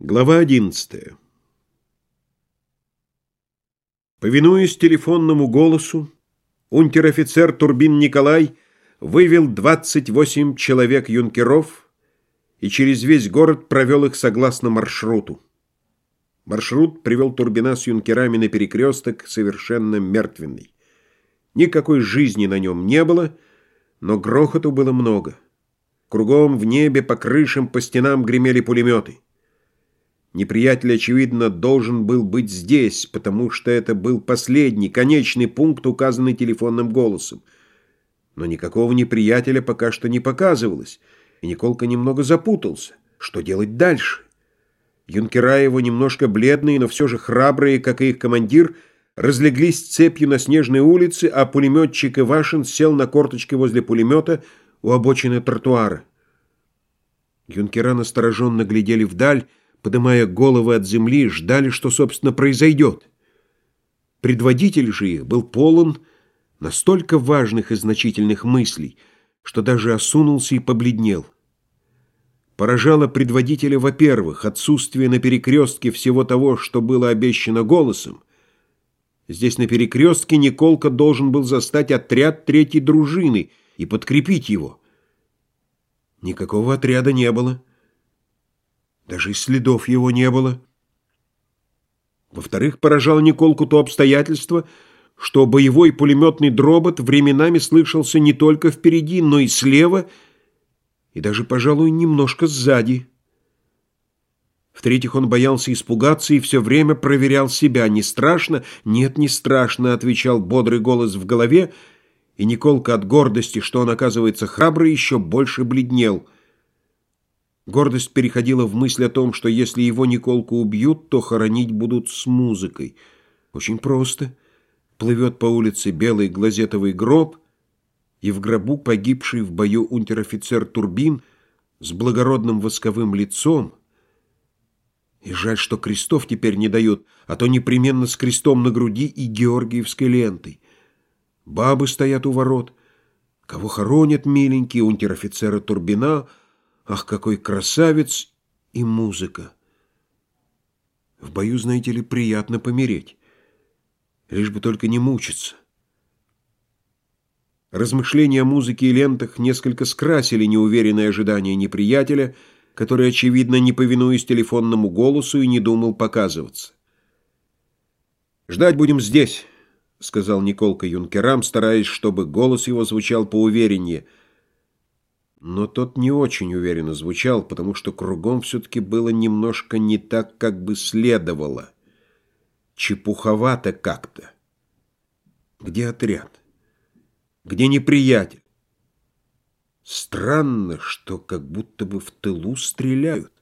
Глава 11 Повинуясь телефонному голосу, унтер-офицер Турбин Николай вывел 28 человек-юнкеров и через весь город провел их согласно маршруту. Маршрут привел Турбина с юнкерами на перекресток совершенно мертвенный. Никакой жизни на нем не было, но грохоту было много. Кругом в небе, по крышам, по стенам гремели пулеметы. Неприятель, очевидно, должен был быть здесь, потому что это был последний, конечный пункт, указанный телефонным голосом. Но никакого неприятеля пока что не показывалось, и Николка немного запутался. Что делать дальше? Юнкера его, немножко бледные, но все же храбрые, как и их командир, разлеглись цепью на снежной улице, а пулеметчик Ивашин сел на корточке возле пулемета у обочины тротуара. Юнкера настороженно глядели вдаль, поднимая головы от земли, ждали, что, собственно, произойдет. Предводитель же их был полон настолько важных и значительных мыслей, что даже осунулся и побледнел. Поражало предводителя, во-первых, отсутствие на перекрестке всего того, что было обещано голосом. Здесь на перекрестке Николка должен был застать отряд третьей дружины и подкрепить его. Никакого отряда не было. Даже и следов его не было. Во-вторых, поражало Николку то обстоятельство, что боевой пулеметный дробот временами слышался не только впереди, но и слева, и даже, пожалуй, немножко сзади. В-третьих, он боялся испугаться и все время проверял себя. «Не страшно?» «Нет, не страшно», — отвечал бодрый голос в голове, и Николка от гордости, что он, оказывается, храбрый, еще больше бледнел — Гордость переходила в мысль о том, что если его Николку убьют, то хоронить будут с музыкой. Очень просто. Плывет по улице белый глазетовый гроб, и в гробу погибший в бою унтер-офицер Турбин с благородным восковым лицом. И жаль, что крестов теперь не дают, а то непременно с крестом на груди и георгиевской лентой. Бабы стоят у ворот. Кого хоронят миленькие унтер-офицера Турбина — Ах, какой красавец и музыка! В бою, знаете ли, приятно помереть. Лишь бы только не мучиться. Размышления о музыке и лентах несколько скрасили неуверенное ожидание неприятеля, который, очевидно, не повинуясь телефонному голосу и не думал показываться. «Ждать будем здесь», — сказал Николка юнкерам, стараясь, чтобы голос его звучал поувереннее — но тот не очень уверенно звучал, потому что кругом все-таки было немножко не так, как бы следовало. Чепуховато как-то. Где отряд? Где неприятель? Странно, что как будто бы в тылу стреляют.